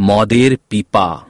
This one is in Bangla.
মদের পিপা।